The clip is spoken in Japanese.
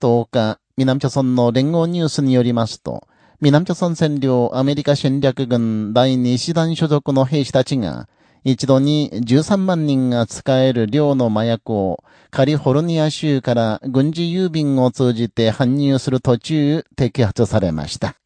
10日、南朝村の連合ニュースによりますと、南朝村占領アメリカ戦略軍第2師団所属の兵士たちが、一度に13万人が使える量の麻薬をカリフォルニア州から軍事郵便を通じて搬入する途中摘発されました。